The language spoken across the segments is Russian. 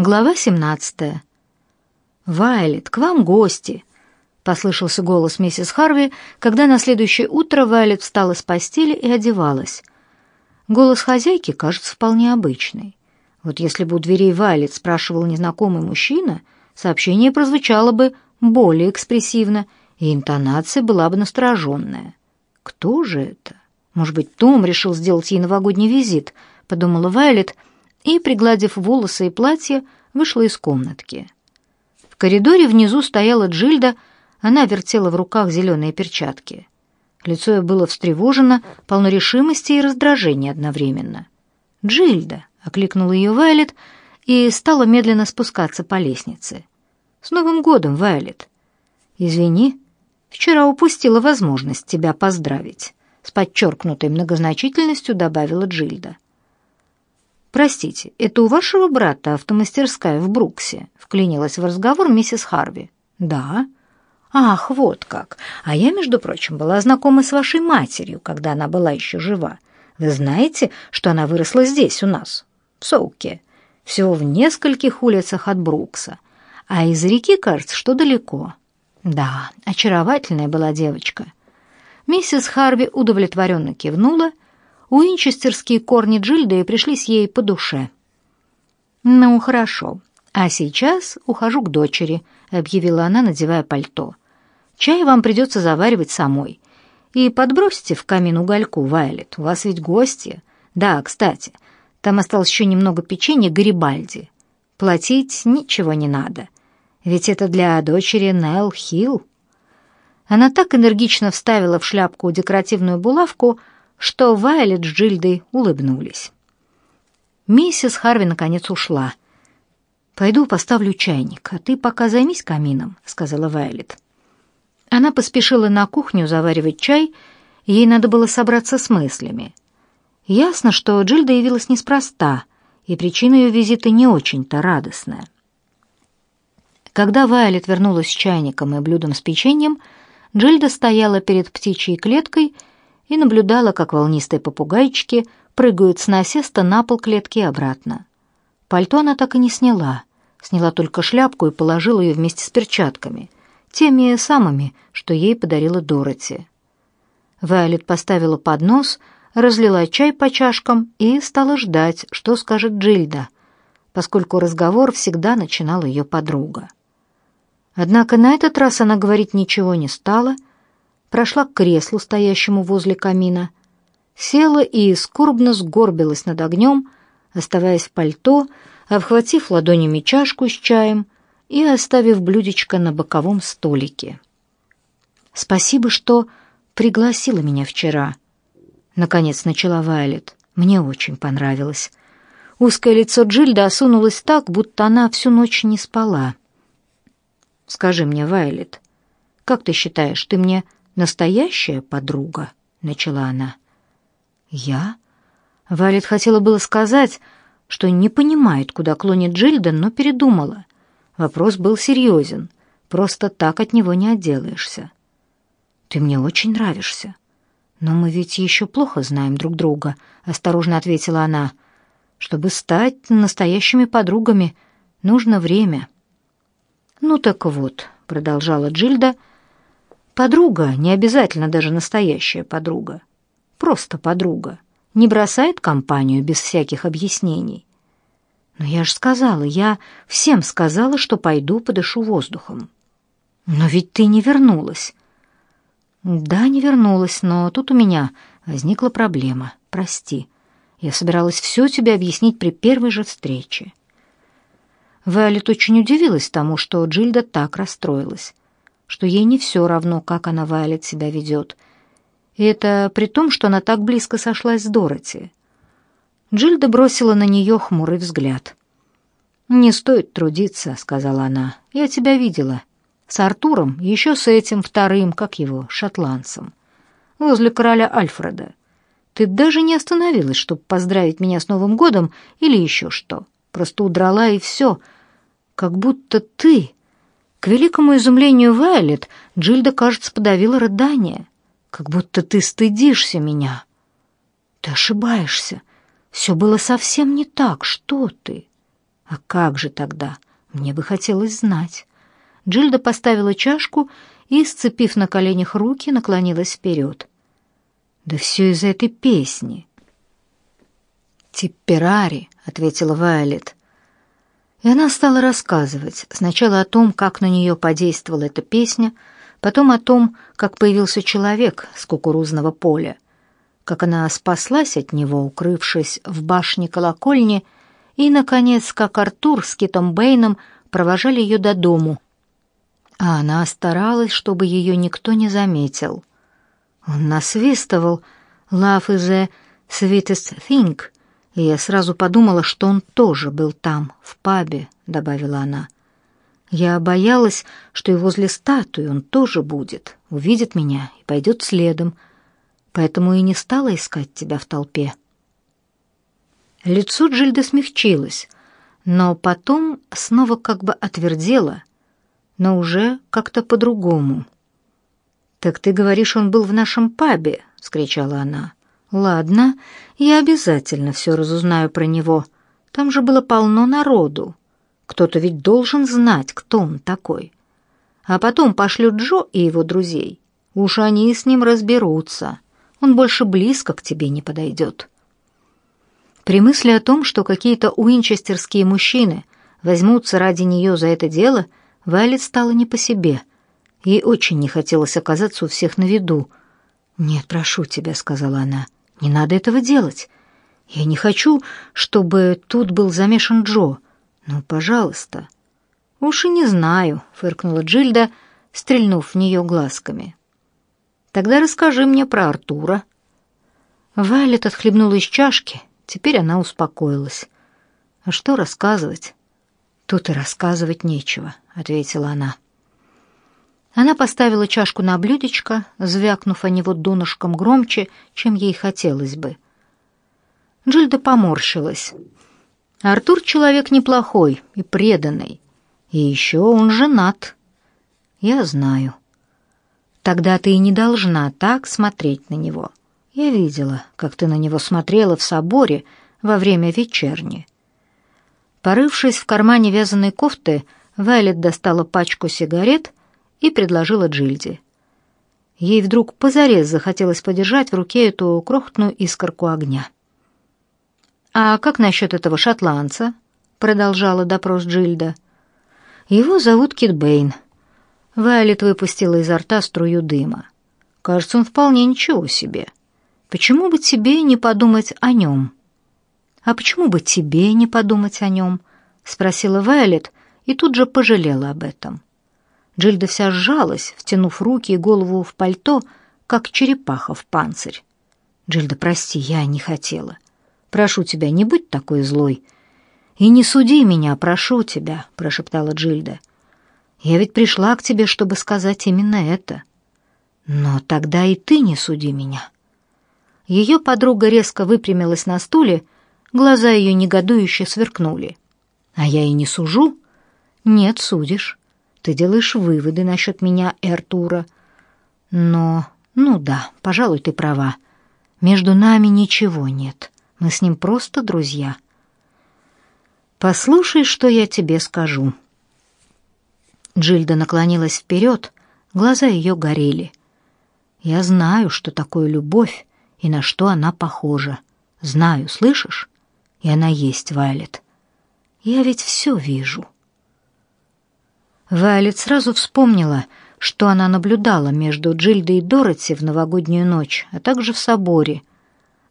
Глава 17. «Вайлет, к вам гости!» — послышался голос миссис Харви, когда на следующее утро Вайлет встала с постели и одевалась. Голос хозяйки кажется вполне обычный. Вот если бы у дверей Вайлет спрашивал незнакомый мужчина, сообщение прозвучало бы более экспрессивно, и интонация была бы настороженная. «Кто же это? Может быть, Том решил сделать ей новогодний визит?» — подумала Вайлет — и, пригладив волосы и платье, вышла из комнатки. В коридоре внизу стояла Джильда, она вертела в руках зеленые перчатки. Лицо ее было встревожено, полно решимости и раздражения одновременно. «Джильда!» — окликнула ее Вайлет и стала медленно спускаться по лестнице. «С Новым годом, Вайлет!» «Извини, вчера упустила возможность тебя поздравить», — с подчеркнутой многозначительностью добавила Джильда. «Простите, это у вашего брата автомастерская в Бруксе?» — вклинилась в разговор миссис Харви. «Да». «Ах, вот как! А я, между прочим, была знакома с вашей матерью, когда она была еще жива. Вы знаете, что она выросла здесь, у нас, в Соуке, всего в нескольких улицах от Брукса, а из реки, кажется, что далеко. Да, очаровательная была девочка». Миссис Харви удовлетворенно кивнула — Уинчестерские корни Джильды пришлись ей по душе. «Ну, хорошо. А сейчас ухожу к дочери», — объявила она, надевая пальто. «Чай вам придется заваривать самой. И подбросьте в камин угольку, Вайлет. У вас ведь гости. Да, кстати, там осталось еще немного печенья Гарибальди. Платить ничего не надо. Ведь это для дочери Нелл Хилл». Она так энергично вставила в шляпку декоративную булавку, что Вайлет с Джильдой улыбнулись. Миссис Харви наконец ушла. «Пойду поставлю чайник, а ты пока займись камином», — сказала Вайлет. Она поспешила на кухню заваривать чай, ей надо было собраться с мыслями. Ясно, что Джильда явилась неспроста, и причина ее визита не очень-то радостная. Когда Вайлет вернулась с чайником и блюдом с печеньем, Джильда стояла перед птичьей клеткой и наблюдала, как волнистые попугайчики прыгают с насеста на пол клетки и обратно. Пальто она так и не сняла, сняла только шляпку и положила ее вместе с перчатками, теми самыми, что ей подарила Дороти. Вайолет поставила поднос, разлила чай по чашкам и стала ждать, что скажет Джильда, поскольку разговор всегда начинала ее подруга. Однако на этот раз она говорить ничего не стала — прошла к креслу, стоящему возле камина, села и скорбно сгорбилась над огнем, оставаясь в пальто, обхватив ладонями чашку с чаем и оставив блюдечко на боковом столике. «Спасибо, что пригласила меня вчера», — наконец начала Вайлет. «Мне очень понравилось». Узкое лицо Джильда осунулось так, будто она всю ночь не спала. «Скажи мне, Вайлет, как ты считаешь, ты мне настоящая подруга», — начала она. «Я?» Валет хотела было сказать, что не понимает, куда клонит Джильден, но передумала. Вопрос был серьезен, просто так от него не отделаешься. «Ты мне очень нравишься». «Но мы ведь еще плохо знаем друг друга», — осторожно ответила она. «Чтобы стать настоящими подругами, нужно время». «Ну так вот», — продолжала Джильда, — Подруга, не обязательно даже настоящая подруга, просто подруга, не бросает компанию без всяких объяснений. Но я же сказала, я всем сказала, что пойду подышу воздухом. Но ведь ты не вернулась. Да, не вернулась, но тут у меня возникла проблема. Прости. Я собиралась все тебе объяснить при первой же встрече. Виолет очень удивилась тому, что Джильда так расстроилась что ей не все равно, как она Вайлет себя ведет. И это при том, что она так близко сошлась с Дороти. Джильда бросила на нее хмурый взгляд. «Не стоит трудиться», — сказала она. «Я тебя видела. С Артуром, еще с этим вторым, как его, шотландцем. Возле короля Альфреда. Ты даже не остановилась, чтобы поздравить меня с Новым годом или еще что. Просто удрала и все. Как будто ты к великому изумлению Вайлет Джильда, кажется, подавила рыдание. «Как будто ты стыдишься меня». «Ты ошибаешься. Все было совсем не так. Что ты?» А как же тогда? Мне бы хотелось знать. Джильда поставила чашку и, сцепив на коленях руки, наклонилась вперед. Да все из-за этой песни. «Типперари», — ответила Вайолет. И она стала рассказывать сначала о том, как на нее подействовала эта песня, потом о том, как появился человек с кукурузного поля, как она спаслась от него, укрывшись в башне колокольни, и, наконец, как Артур с Китом Бэйном провожали ее до дому, а она старалась, чтобы ее никто не заметил. Он насвистывал «Love is the sweetest thing», и я сразу подумала, что он тоже был там, в пабе, добавила она. Я боялась, что и возле статуи он тоже будет, увидит меня и пойдет следом, поэтому и не стала искать тебя в толпе. Лицо Джильды смягчилось, но потом снова как бы отвердело, но уже как-то по-другому. «Так ты говоришь, он был в нашем пабе?» — вскричала она. Ладно, я обязательно все разузнаю про него. Там же было полно народу. Кто-то ведь должен знать, кто он такой. А потом пошлют Джо и его друзей. Уж они с ним разберутся. Он больше близко к тебе не подойдет. При мысли о том, что какие-то уинчестерские мужчины возьмутся ради нее за это дело, Вайлет стала не по себе. Ей очень не хотелось оказаться у всех на виду. «Нет, прошу тебя», — сказала она, — не надо этого делать. Я не хочу, чтобы тут был замешан Джо. Ну, пожалуйста. Уж и не знаю, фыркнула Джильда, стрельнув в нее глазками. Тогда расскажи мне про Артура. Вайлет отхлебнула из чашки. Теперь она успокоилась. А что рассказывать? Тут и рассказывать нечего, ответила она. Она поставила чашку на блюдечко, звякнув о него донышком громче, чем ей хотелось бы. Джильда поморщилась. Артур человек неплохой и преданный. И еще он женат. Я знаю. Тогда ты и не должна так смотреть на него. Я видела, как ты на него смотрела в соборе во время вечерни. Порывшись в кармане вязаной кофты, Вайлет достала пачку сигарет и предложила Джильде. Ей вдруг позарез захотелось подержать в руке эту крохотную искорку огня. «А как насчет этого шотландца?» — продолжала допрос Джильда. «Его зовут Кит Бэйн». Вайлет выпустила изо рта струю дыма. «Кажется, он вполне ничего себе. Почему бы тебе не подумать о нем?» «А почему бы тебе не подумать о нем?» — спросила Вайлет и тут же пожалела об этом. Джильда вся сжалась, втянув руки и голову в пальто, как черепаха в панцирь. «Джильда, прости, я не хотела. Прошу тебя, не будь такой злой. И не суди меня, прошу тебя», — прошептала Джильда. «Я ведь пришла к тебе, чтобы сказать именно это. Но тогда и ты не суди меня». Ее подруга резко выпрямилась на стуле, глаза ее негодующе сверкнули. «А я и не сужу?» «Нет, судишь. Ты делаешь выводы насчет меня и Артура. Но, ну да, пожалуй, ты права. Между нами ничего нет. Мы с ним просто друзья. Послушай, что я тебе скажу. Джильда наклонилась вперед, глаза ее горели. Я знаю, что такое любовь и на что она похожа. Знаю, слышишь? И она есть, Вайлет. Я ведь все вижу. Вайлет сразу вспомнила, что она наблюдала между Джильдой и Дороти в новогоднюю ночь, а также в соборе.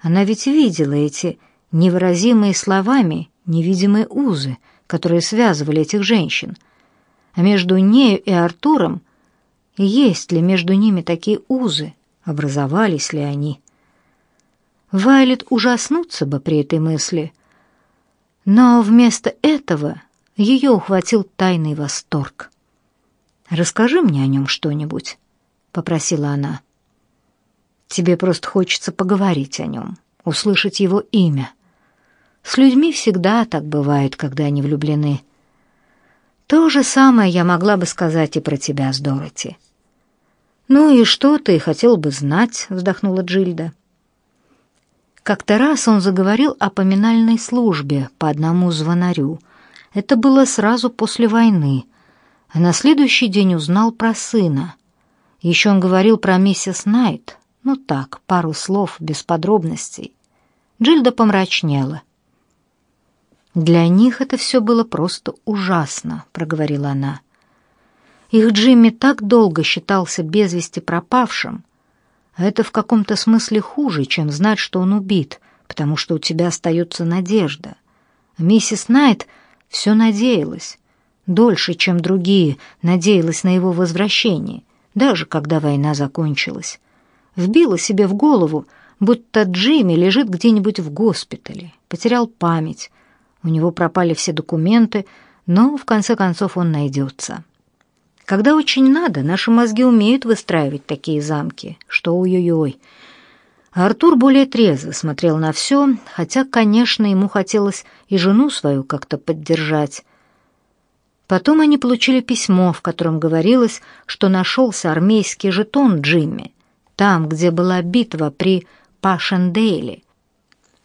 Она ведь видела эти невыразимые словами невидимые узы, которые связывали этих женщин. А между нею и Артуром есть ли между ними такие узы, образовались ли они? Вайлет ужаснуться бы при этой мысли, но вместо этого ее ухватил тайный восторг. «Расскажи мне о нем что-нибудь», — попросила она. «Тебе просто хочется поговорить о нем, услышать его имя. С людьми всегда так бывает, когда они влюблены. То же самое я могла бы сказать и про тебя с Дороти». «Ну и что ты хотел бы знать?» — вздохнула Джильда. Как-то раз он заговорил о поминальной службе по одному звонарю — Это было сразу после войны, а на следующий день узнал про сына. Еще он говорил про миссис Найт, ну так, пару слов, без подробностей. Джильда помрачнела. «Для них это все было просто ужасно», — проговорила она. «Их Джимми так долго считался без вести пропавшим, а это в каком-то смысле хуже, чем знать, что он убит, потому что у тебя остается надежда. Миссис Найт все надеялась, дольше, чем другие, надеялась на его возвращение, даже когда война закончилась. Вбила себе в голову, будто Джимми лежит где-нибудь в госпитале, потерял память, у него пропали все документы, но в конце концов он найдется. Когда очень надо, наши мозги умеют выстраивать такие замки, что ой-ой-ой. Артур более трезво смотрел на все, хотя, конечно, ему хотелось и жену свою как-то поддержать. Потом они получили письмо, в котором говорилось, что нашелся армейский жетон Джимми, там, где была битва при Пашендейле,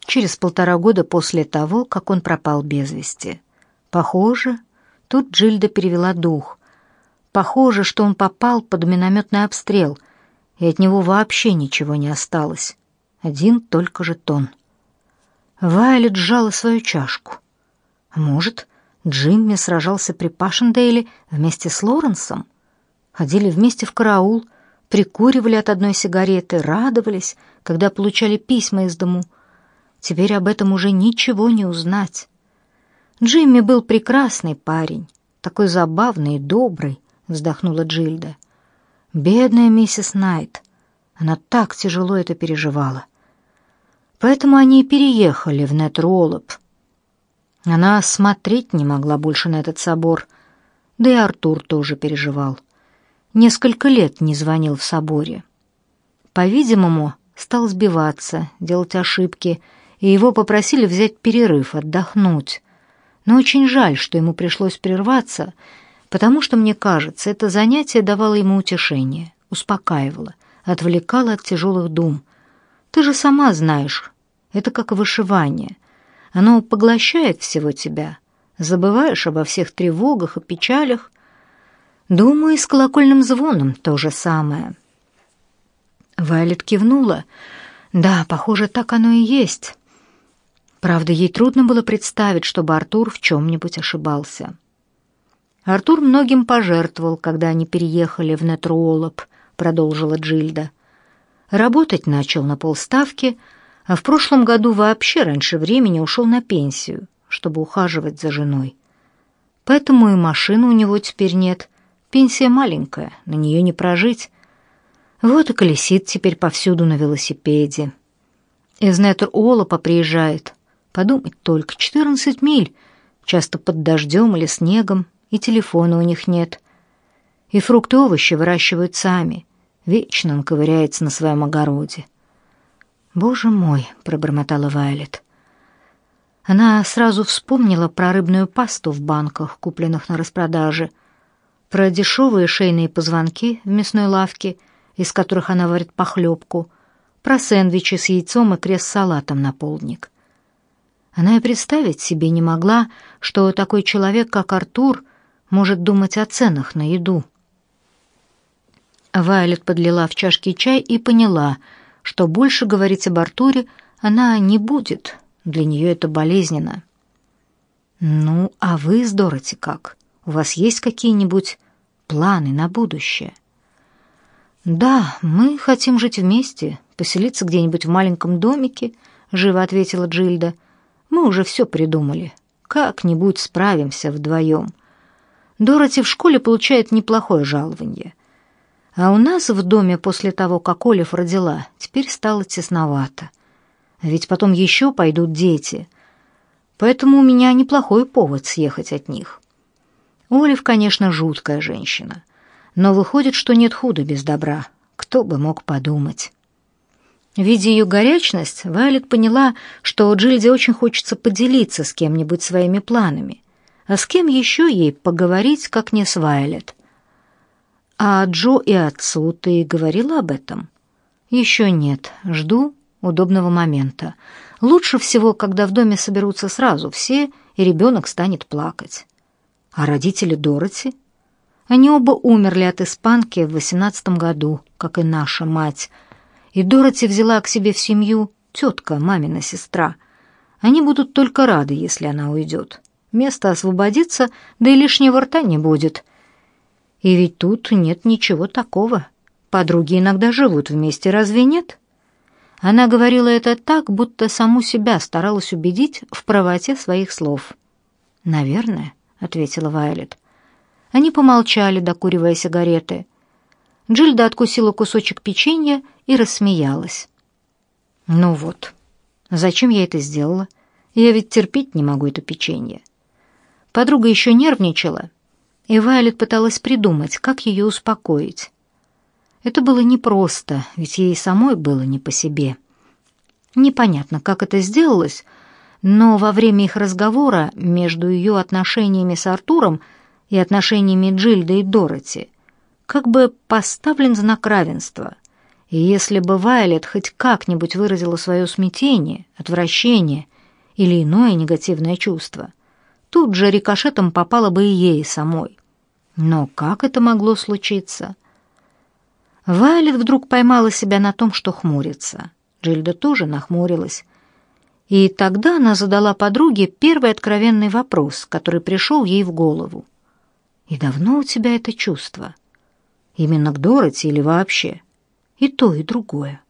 через полтора года после того, как он пропал без вести. Похоже, тут Джильда перевела дух. Похоже, что он попал под минометный обстрел, и от него вообще ничего не осталось. Один только жетон. Вайлет сжала свою чашку. Может, Джимми сражался при Пашендейле вместе с Лоренсом? Ходили вместе в караул, прикуривали от одной сигареты, радовались, когда получали письма из дому — Теперь об этом уже ничего не узнать. Джимми был прекрасный парень, такой забавный и добрый, вздохнула Джильда. Бедная миссис Найт. Она так тяжело это переживала. Поэтому они и переехали в Нетролоп. Она смотреть не могла больше на этот собор, да и Артур тоже переживал. Несколько лет не звонил в соборе. По-видимому, стал сбиваться, делать ошибки — и его попросили взять перерыв, отдохнуть. Но очень жаль, что ему пришлось прерваться, потому что, мне кажется, это занятие давало ему утешение, успокаивало, отвлекало от тяжелых дум. Ты же сама знаешь, это как вышивание. Оно поглощает всего тебя. Забываешь обо всех тревогах и печалях. Думаю, и с колокольным звоном то же самое. Вайлет кивнула. Да, похоже, так оно и есть. Правда, ей трудно было представить, чтобы Артур в чем-нибудь ошибался. Артур многим пожертвовал, когда они переехали в Нетруолоп, продолжила Джильда. Работать начал на полставки, а в прошлом году вообще раньше времени ушел на пенсию, чтобы ухаживать за женой. Поэтому и машины у него теперь нет. Пенсия маленькая, на нее не прожить. Вот и колесит теперь повсюду на велосипеде. Из Нетр-Олопа приезжает, Подумать только, 14 миль, часто под дождем или снегом, и телефона у них нет. И фрукты и овощи выращивают сами. Вечно он ковыряется на своем огороде. «Боже мой!» — пробормотала Вайлет. Она сразу вспомнила про рыбную пасту в банках, купленных на распродаже, про дешевые шейные позвонки в мясной лавке, из которых она варит похлебку, про сэндвичи с яйцом и крест-салатом на полдник. Она и представить себе не могла, что такой человек, как Артур, может думать о ценах на еду. Вайлет подлила в чашки чай и поняла, что больше говорить об Артуре она не будет. Для нее это болезненно. «Ну, а вы с Дороти как? У вас есть какие-нибудь планы на будущее?» «Да, мы хотим жить вместе, поселиться где-нибудь в маленьком домике», — живо ответила Джильда. Мы уже все придумали. Как-нибудь справимся вдвоем. Дороти в школе получает неплохое жалование. А у нас в доме после того, как Олив родила, теперь стало тесновато. Ведь потом еще пойдут дети. Поэтому у меня неплохой повод съехать от них. Олив, конечно, жуткая женщина. Но выходит, что нет худа без добра. Кто бы мог подумать. Видя ее горячность, Вайлет поняла, что Джильде очень хочется поделиться с кем-нибудь своими планами. А с кем еще ей поговорить, как не с Вайлет? «А Джо и отцу ты говорила об этом?» «Еще нет. Жду удобного момента. Лучше всего, когда в доме соберутся сразу все и ребенок станет плакать. А родители Дороти? Они оба умерли от испанки в восемнадцатом году, как и наша мать. И Дороти взяла к себе в семью тетка, мамина сестра. Они будут только рады, если она уйдет. Место освободится, да и лишнего рта не будет. И ведь тут нет ничего такого. Подруги иногда живут вместе, разве нет? Она говорила это так, будто саму себя старалась убедить в правоте своих слов. «Наверное», — ответила Вайлет. Они помолчали, докуривая сигареты. Джильда откусила кусочек печенья и рассмеялась. «Ну вот, зачем я это сделала? Я ведь терпеть не могу это печенье». Подруга еще нервничала, и Вайлет пыталась придумать, как ее успокоить. Это было непросто, ведь ей самой было не по себе. Непонятно, как это сделалось, но во время их разговора между ее отношениями с Артуром и отношениями Джильды и Дороти как бы поставлен знак равенства. И если бы Вайлет хоть как-нибудь выразила свое смятение, отвращение или иное негативное чувство, тут же рикошетом попало бы и ей самой. Но как это могло случиться? Вайлет вдруг поймала себя на том, что хмурится. Джильда тоже нахмурилась. И тогда она задала подруге первый откровенный вопрос, который пришел ей в голову. И давно у тебя это чувство? Именно к Дороти или вообще? И то, и другое.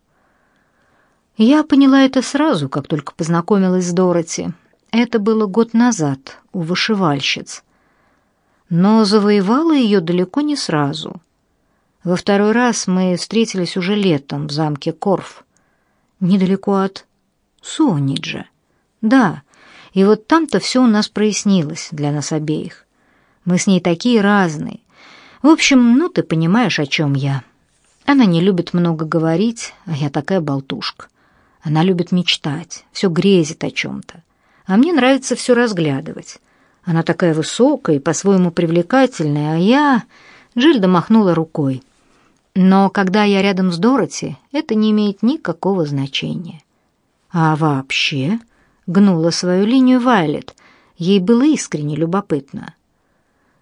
Я поняла это сразу, как только познакомилась с Дороти. Это было год назад у вышивальщиц. Но завоевала ее далеко не сразу. Во второй раз мы встретились уже летом в замке Корф, недалеко от Суониджа. Да, и вот там-то все у нас прояснилось для нас обеих. Мы с ней такие разные. В общем, ну ты понимаешь, о чем я. Она не любит много говорить, а я такая болтушка. Она любит мечтать, все грезит о чем-то. А мне нравится все разглядывать. Она такая высокая и по-своему привлекательная, а я... Джильда махнула рукой. Но когда я рядом с Дороти, это не имеет никакого значения. А вообще, гнула свою линию Вайлет, ей было искренне любопытно.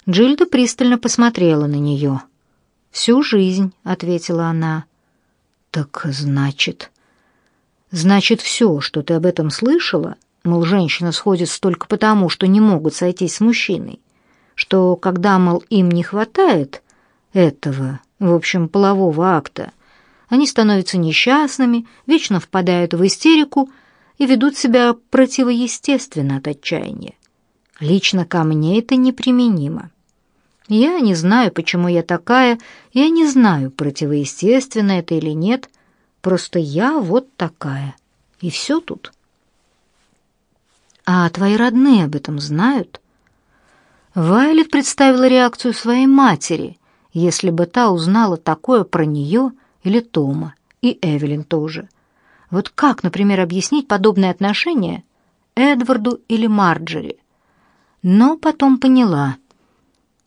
Джильда пристально посмотрела на нее. «Всю жизнь», — ответила она. «Так значит...» «Значит, все, что ты об этом слышала, мол, женщина сходит только потому, что не могут сойтись с мужчиной, что когда, мол, им не хватает этого, в общем, полового акта, они становятся несчастными, вечно впадают в истерику и ведут себя противоестественно от отчаяния. Лично ко мне это неприменимо. Я не знаю, почему я такая, я не знаю, противоестественно это или нет, просто я вот такая. И все тут. А твои родные об этом знают? Вайлет представила реакцию своей матери, если бы та узнала такое про нее или Тома, и Эвелин тоже. Вот как, например, объяснить подобное отношение Эдварду или Марджери? но потом поняла.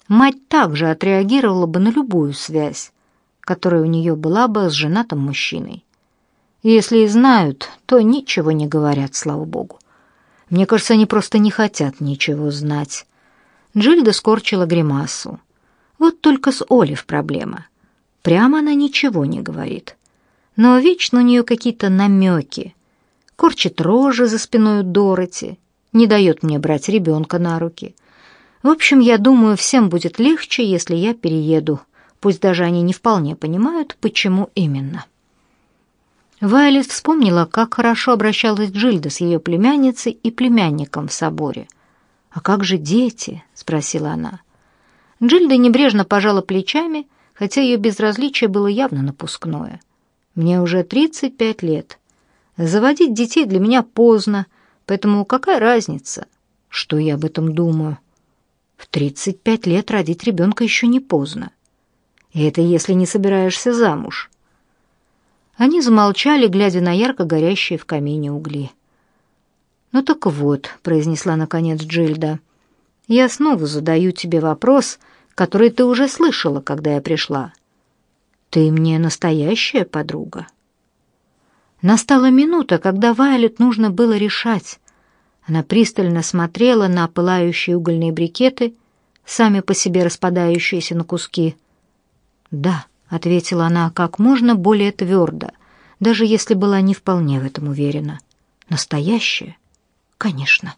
Мать также отреагировала бы на любую связь, которая у нее была бы с женатым мужчиной. Если и знают, то ничего не говорят, слава богу. Мне кажется, они просто не хотят ничего знать. Джильда скорчила гримасу. Вот только с Олив проблема. Прямо она ничего не говорит. Но вечно у нее какие-то намеки. Корчит рожи за спиной у Дороти, не дает мне брать ребенка на руки. В общем, я думаю, всем будет легче, если я перееду, пусть даже они не вполне понимают, почему именно. Вайлет вспомнила, как хорошо обращалась Джильда с ее племянницей и племянником в соборе. «А как же дети?» — спросила она. Джильда небрежно пожала плечами, хотя ее безразличие было явно напускное. «Мне уже 35 лет. Заводить детей для меня поздно, Поэтому какая разница, что я об этом думаю? В 35 лет родить ребенка еще не поздно. И это если не собираешься замуж. Они замолчали, глядя на ярко горящие в камине угли. «Ну так вот», — произнесла наконец Джильда, — «я снова задаю тебе вопрос, который ты уже слышала, когда я пришла. Ты мне настоящая подруга?» Настала минута, когда Вайлет нужно было решать, Она пристально смотрела на пылающие угольные брикеты, сами по себе распадающиеся на куски. «Да», — ответила она как можно более твердо, даже если была не вполне в этом уверена. «Настоящее? Конечно».